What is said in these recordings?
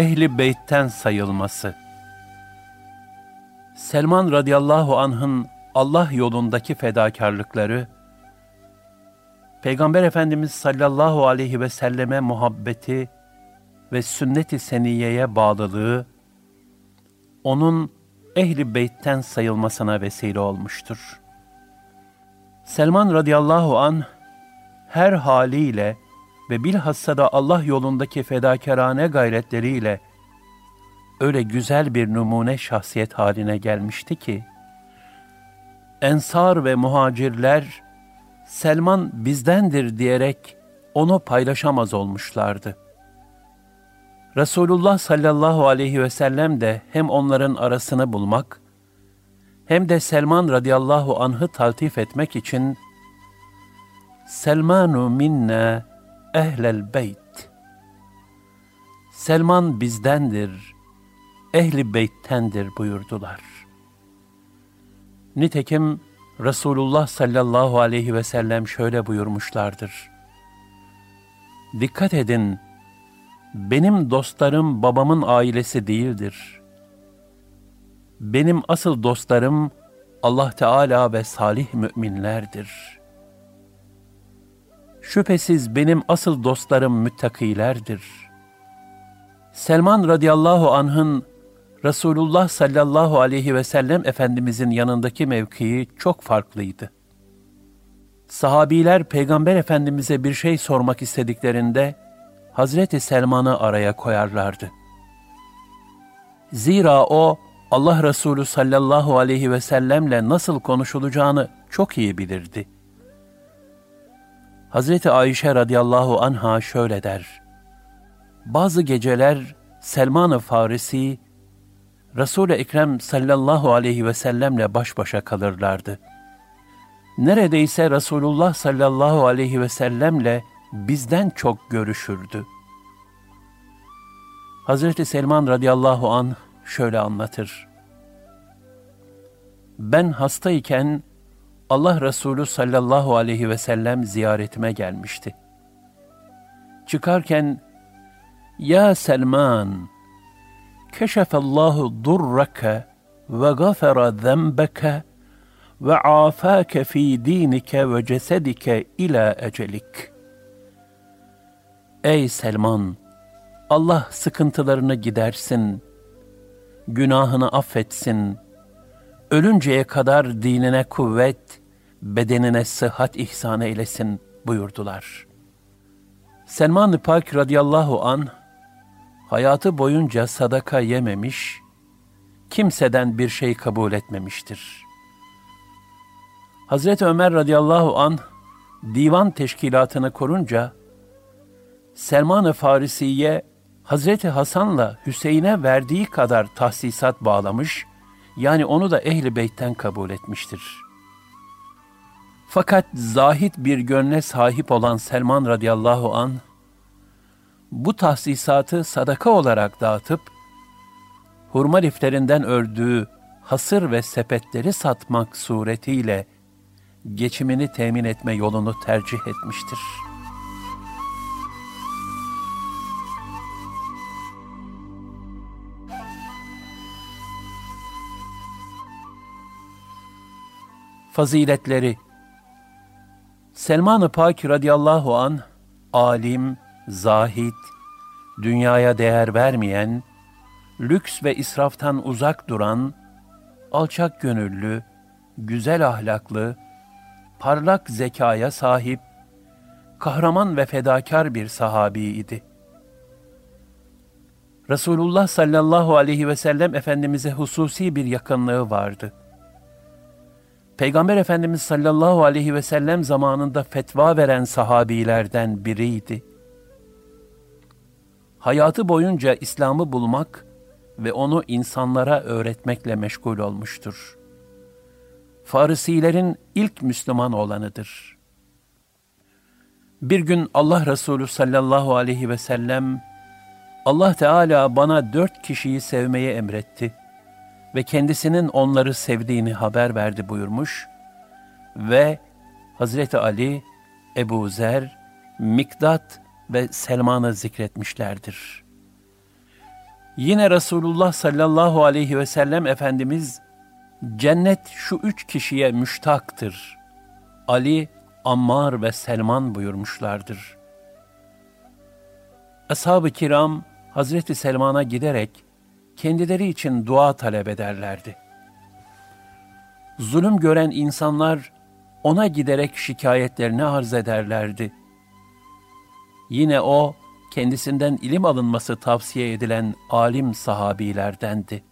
ehli beytten sayılması. Selman radıyallahu anh'ın Allah yolundaki fedakarlıkları, Peygamber Efendimiz sallallahu aleyhi ve selleme muhabbeti ve sünnet-i seniyeye bağlılığı, onun ehli beytten sayılmasına vesile olmuştur. Selman radıyallahu an her haliyle ve bilhassa da Allah yolundaki fedakarane gayretleriyle öyle güzel bir numune şahsiyet haline gelmişti ki, Ensar ve muhacirler, Selman bizdendir diyerek onu paylaşamaz olmuşlardı. Resulullah sallallahu aleyhi ve sellem de hem onların arasını bulmak, hem de Selman radıyallahu anh'ı taltif etmek için Selmanu minna ehlel beyt. Selman bizdendir, ehli beyttendir buyurdular. Nitekim Resulullah sallallahu aleyhi ve sellem şöyle buyurmuşlardır. Dikkat edin, benim dostlarım babamın ailesi değildir. Benim asıl dostlarım Allah Teala ve salih müminlerdir.'' Şüphesiz benim asıl dostlarım müttakilerdir. Selman radıyallahu anh'ın Resulullah sallallahu aleyhi ve sellem Efendimizin yanındaki mevkii çok farklıydı. Sahabiler Peygamber Efendimiz'e bir şey sormak istediklerinde Hazreti Selman'ı araya koyarlardı. Zira o Allah Resulü sallallahu aleyhi ve sellemle nasıl konuşulacağını çok iyi bilirdi.'' Hazreti Ayşe radıyallahu anha şöyle der. Bazı geceler Selman-ı Farisi, Resul-i Ekrem sallallahu aleyhi ve sellemle baş başa kalırlardı. Neredeyse Resulullah sallallahu aleyhi ve sellemle bizden çok görüşürdü. Hazreti Selman radıyallahu an şöyle anlatır. Ben hastayken Allah Resulü sallallahu aleyhi ve sellem ziyaretime gelmişti. Çıkarken, Ya Selman, keşefallahu durraka ve gafara zenbeke ve afake fi dinike ve cesedike ila ecelik. Ey Selman! Allah sıkıntılarını gidersin, günahını affetsin, ölünceye kadar dinine kuvvet, bedenine sıhhat ihsan eylesin buyurdular. Selman-ı Pak radıyallahu an hayatı boyunca sadaka yememiş, kimseden bir şey kabul etmemiştir. Hazreti Ömer radıyallahu an divan teşkilatını korunca Selman-ı Farisi'ye Hazreti Hasan'la Hüseyin'e verdiği kadar tahsisat bağlamış, yani onu da ehli beytten kabul etmiştir.'' Fakat zahit bir gönle sahip olan Selman radıyallahu an bu tahsisatı sadaka olarak dağıtıp hurma liflerinden ördüğü hasır ve sepetleri satmak suretiyle geçimini temin etme yolunu tercih etmiştir. Faziletleri Selman-ı Pak radıyallahu an alim, zahid, dünyaya değer vermeyen, lüks ve israftan uzak duran, alçak gönüllü, güzel ahlaklı, parlak zekaya sahip, kahraman ve fedakar bir sahabiydi. Resulullah sallallahu aleyhi ve sellem Efendimiz'e hususi bir yakınlığı vardı. Peygamber Efendimiz sallallahu aleyhi ve sellem zamanında fetva veren sahabilerden biriydi. Hayatı boyunca İslam'ı bulmak ve onu insanlara öğretmekle meşgul olmuştur. Farisilerin ilk Müslüman olanıdır. Bir gün Allah Resulü sallallahu aleyhi ve sellem, Allah Teala bana dört kişiyi sevmeye emretti ve kendisinin onları sevdiğini haber verdi buyurmuş ve Hazreti Ali, Ebu Zer, Mikdat ve Selman'ı zikretmişlerdir. Yine Resulullah sallallahu aleyhi ve sellem Efendimiz, cennet şu üç kişiye müştaktır. Ali, Ammar ve Selman buyurmuşlardır. Ashab-ı kiram, Hazreti Selman'a giderek, kendileri için dua talep ederlerdi. Zulüm gören insanlar, ona giderek şikayetlerini arz ederlerdi. Yine o, kendisinden ilim alınması tavsiye edilen alim sahabilerdendi.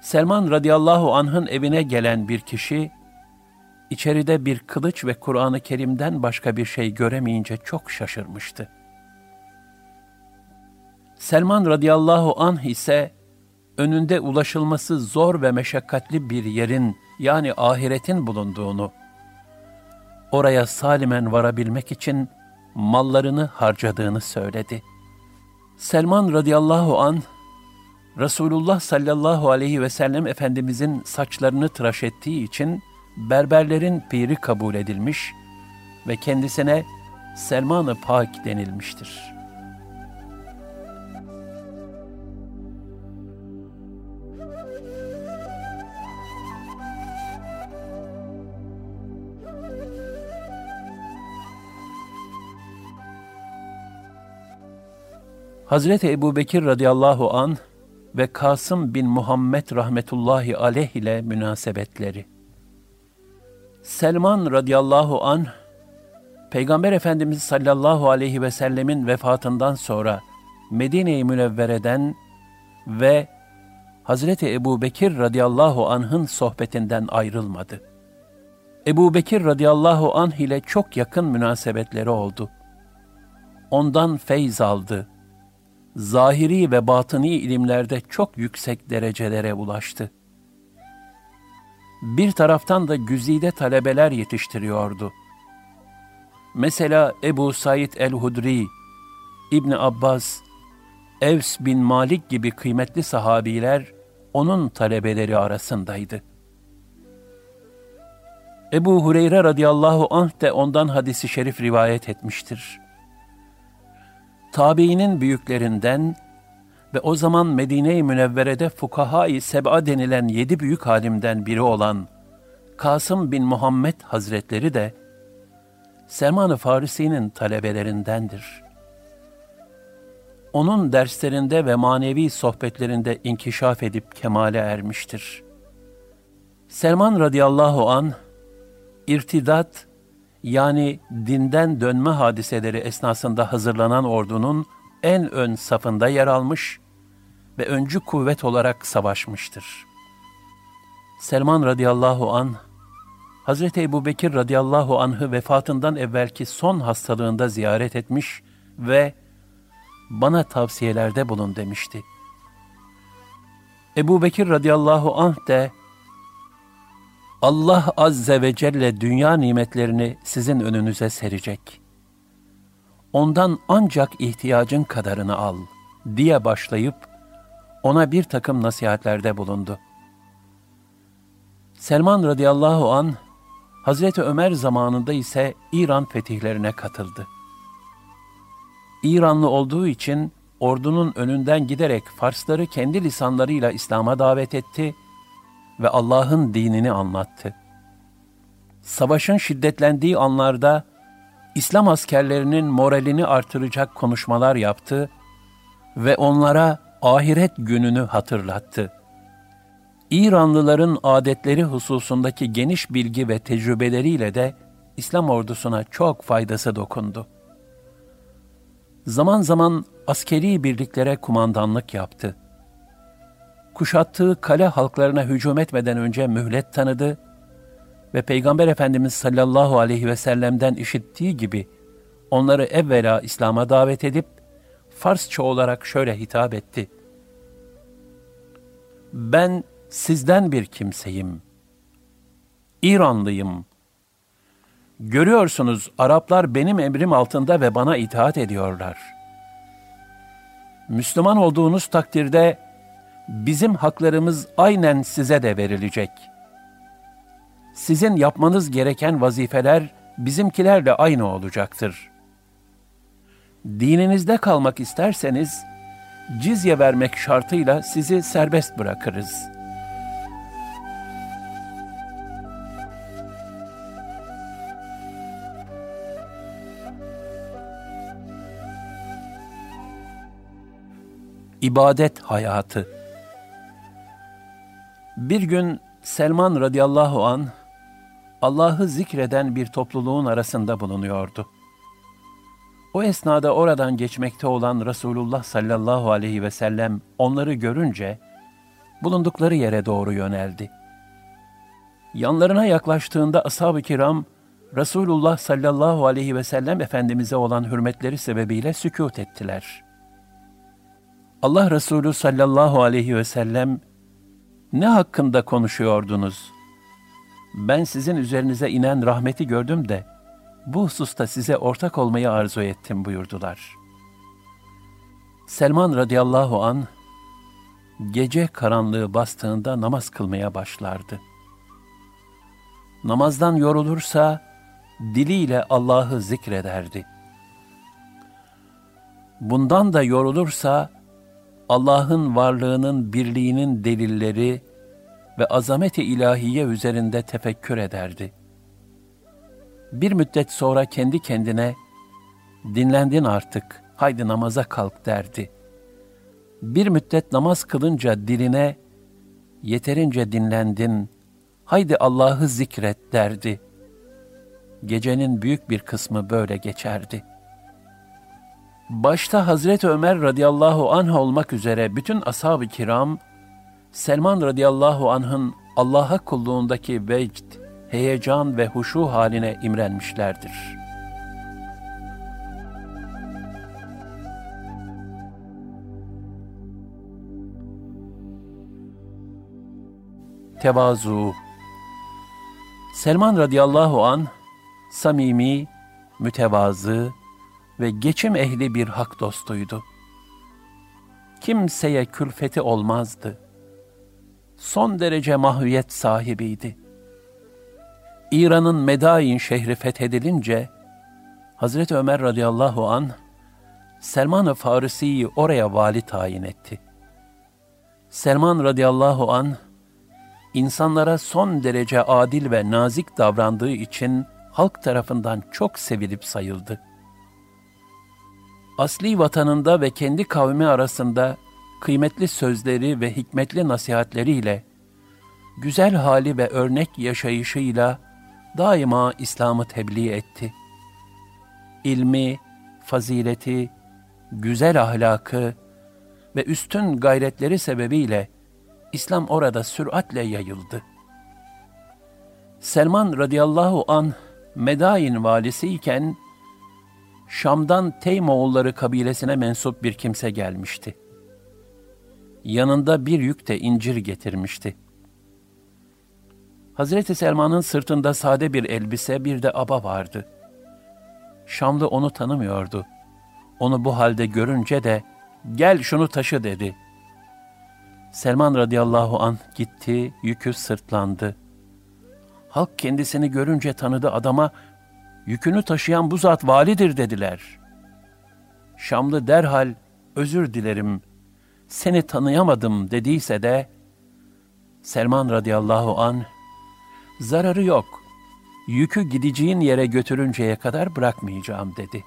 Selman radıyallahu anh'ın evine gelen bir kişi, içeride bir kılıç ve Kur'an-ı Kerim'den başka bir şey göremeyince çok şaşırmıştı. Selman radıyallahu anh ise, önünde ulaşılması zor ve meşakkatli bir yerin, yani ahiretin bulunduğunu, oraya salimen varabilmek için mallarını harcadığını söyledi. Selman radıyallahu an Resulullah sallallahu aleyhi ve sellem Efendimizin saçlarını tıraş ettiği için berberlerin piri kabul edilmiş ve kendisine Selman-ı Pak denilmiştir.'' Hazreti Ebu Bekir radıyallahu an ve Kasım bin Muhammed rahmetullahi aleyh ile münasebetleri. Selman radıyallahu an Peygamber Efendimiz sallallahu aleyhi ve sellemin vefatından sonra Medine-i Münevvere'den ve Hazreti Ebu Bekir radıyallahu anh'ın sohbetinden ayrılmadı. Ebu Bekir radıyallahu anh ile çok yakın münasebetleri oldu. Ondan feyz aldı, zahiri ve batıni ilimlerde çok yüksek derecelere ulaştı. Bir taraftan da güzide talebeler yetiştiriyordu. Mesela Ebu Said el-Hudri, İbn Abbas, Evs bin Malik gibi kıymetli sahabiler onun talebeleri arasındaydı. Ebu Hureyre radıyallahu anh de ondan hadisi şerif rivayet etmiştir tabiinin büyüklerinden ve o zaman Medine-i Münevvere'de fukaha-i seb'a denilen yedi büyük halimden biri olan Kasım bin Muhammed Hazretleri de Selman-ı Farisi'nin talebelerindendir. Onun derslerinde ve manevi sohbetlerinde inkişaf edip kemale ermiştir. Selman radıyallahu an irtidat yani dinden dönme hadiseleri esnasında hazırlanan ordunun en ön safında yer almış ve öncü kuvvet olarak savaşmıştır. Selman radıyallahu an Hazreti Ebu Bekir radıyallahu anh'ı vefatından evvelki son hastalığında ziyaret etmiş ve bana tavsiyelerde bulun demişti. Ebu Bekir radıyallahu anh de Allah Azze ve Celle dünya nimetlerini sizin önünüze serecek. Ondan ancak ihtiyacın kadarını al diye başlayıp ona bir takım nasihatlerde bulundu. Selman radıyallahu an Hazreti Ömer zamanında ise İran fetihlerine katıldı. İranlı olduğu için ordunun önünden giderek Farsları kendi lisanlarıyla İslam'a davet etti ve Allah'ın dinini anlattı. Savaşın şiddetlendiği anlarda İslam askerlerinin moralini artıracak konuşmalar yaptı ve onlara ahiret gününü hatırlattı. İranlıların adetleri hususundaki geniş bilgi ve tecrübeleriyle de İslam ordusuna çok faydası dokundu. Zaman zaman askeri birliklere kumandanlık yaptı kuşattığı kale halklarına hücum etmeden önce mühlet tanıdı ve Peygamber Efendimiz sallallahu aleyhi ve sellem'den işittiği gibi onları evvela İslam'a davet edip Farsça olarak şöyle hitap etti. Ben sizden bir kimseyim. İranlıyım. Görüyorsunuz Araplar benim emrim altında ve bana itaat ediyorlar. Müslüman olduğunuz takdirde bizim haklarımız aynen size de verilecek. Sizin yapmanız gereken vazifeler bizimkilerle aynı olacaktır. dininizde kalmak isterseniz cizye vermek şartıyla sizi serbest bırakırız. İbadet hayatı Bir gün Selman radıyallahu an Allah'ı zikreden bir topluluğun arasında bulunuyordu. O esnada oradan geçmekte olan Resulullah sallallahu aleyhi ve sellem onları görünce bulundukları yere doğru yöneldi. Yanlarına yaklaştığında ashab-ı kiram Resulullah sallallahu aleyhi ve sellem Efendimiz'e olan hürmetleri sebebiyle sükut ettiler. Allah Resulü sallallahu aleyhi ve sellem ne hakkında konuşuyordunuz? Ben sizin üzerinize inen rahmeti gördüm de bu hususta size ortak olmayı arzu ettim buyurdular. Selman radıyallahu an gece karanlığı bastığında namaz kılmaya başlardı. Namazdan yorulursa diliyle Allah'ı zikrederdi. Bundan da yorulursa Allah'ın varlığının birliğinin delilleri ve azameti ilahiye üzerinde tefekkür ederdi.'' Bir müddet sonra kendi kendine dinlendin artık, haydi namaza kalk derdi. Bir müddet namaz kılınca diline yeterince dinlendin, haydi Allah'ı zikret derdi. Gecenin büyük bir kısmı böyle geçerdi. Başta Hazreti Ömer radıyallahu anh olmak üzere bütün ashab-ı kiram, Selman radıyallahu anh'ın Allah'a kulluğundaki vecd, heyecan ve huşu haline imrenmişlerdir. Tevazu Selman radıyallahu an samimi, mütevazı ve geçim ehli bir hak dostuydu. Kimseye külfeti olmazdı. Son derece mahviyet sahibiydi. İran'ın Medain şehri fethedilince Hazreti Ömer radıyallahu an Selman-ı Farisi'yi oraya vali tayin etti. Selman radıyallahu an insanlara son derece adil ve nazik davrandığı için halk tarafından çok sevilip sayıldı. Asli vatanında ve kendi kavmi arasında kıymetli sözleri ve hikmetli nasihatleriyle, güzel hali ve örnek yaşayışıyla daima İslam'ı tebliğ etti. İlmi, fazileti, güzel ahlakı ve üstün gayretleri sebebiyle İslam orada süratle yayıldı. Selman radıyallahu an Medain valisiyken Şam'dan Teymoğulları kabilesine mensup bir kimse gelmişti. Yanında bir yük de incir getirmişti. Hazreti Selman'ın sırtında sade bir elbise, bir de aba vardı. Şamlı onu tanımıyordu. Onu bu halde görünce de, gel şunu taşı dedi. Selman radıyallahu an gitti, yükü sırtlandı. Halk kendisini görünce tanıdı adama, yükünü taşıyan bu zat validir dediler. Şamlı derhal, özür dilerim, seni tanıyamadım dediyse de, Selman radıyallahu an zararı yok. Yükü gideceğin yere götürünceye kadar bırakmayacağım dedi.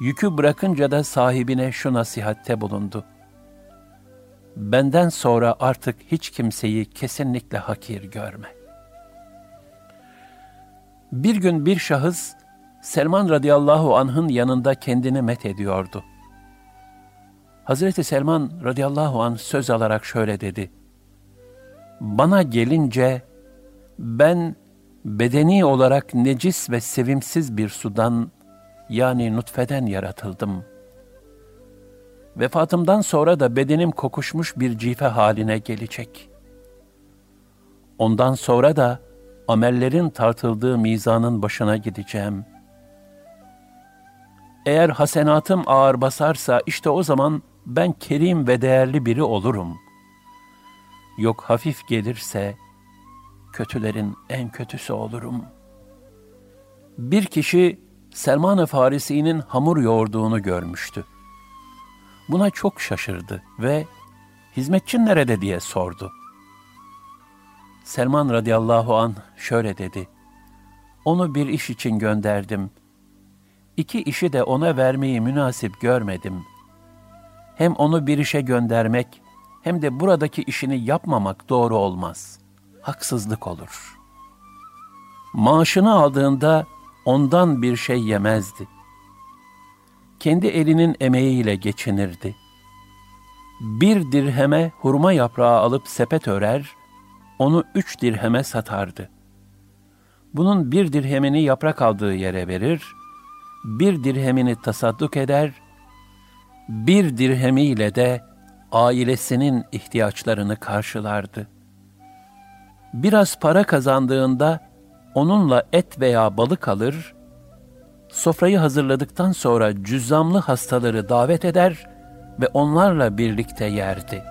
Yükü bırakınca da sahibine şu nasihatte bulundu. Benden sonra artık hiç kimseyi kesinlikle hakir görme. Bir gün bir şahıs Selman radıyallahu anh'ın yanında kendini met ediyordu. Hazreti Selman radıyallahu anh söz alarak şöyle dedi. Bana gelince ben bedeni olarak necis ve sevimsiz bir sudan yani nutfeden yaratıldım. Vefatımdan sonra da bedenim kokuşmuş bir cife haline gelecek. Ondan sonra da amellerin tartıldığı mizanın başına gideceğim. Eğer hasenatım ağır basarsa işte o zaman ben kerim ve değerli biri olurum. Yok hafif gelirse kötülerin en kötüsü olurum. Bir kişi Selman-ı Farisi'nin hamur yoğurduğunu görmüştü. Buna çok şaşırdı ve hizmetçin nerede diye sordu. Selman radıyallahu an şöyle dedi. Onu bir iş için gönderdim. İki işi de ona vermeyi münasip görmedim. Hem onu bir işe göndermek hem de buradaki işini yapmamak doğru olmaz. Haksızlık olur. Maaşını aldığında ondan bir şey yemezdi. Kendi elinin emeğiyle geçinirdi. Bir dirheme hurma yaprağı alıp sepet örer, onu üç dirheme satardı. Bunun bir dirhemini yaprak aldığı yere verir, bir dirhemini tasadduk eder, bir dirhemiyle de ailesinin ihtiyaçlarını karşılardı. Biraz para kazandığında onunla et veya balık alır, sofrayı hazırladıktan sonra cüzzamlı hastaları davet eder ve onlarla birlikte yerdi.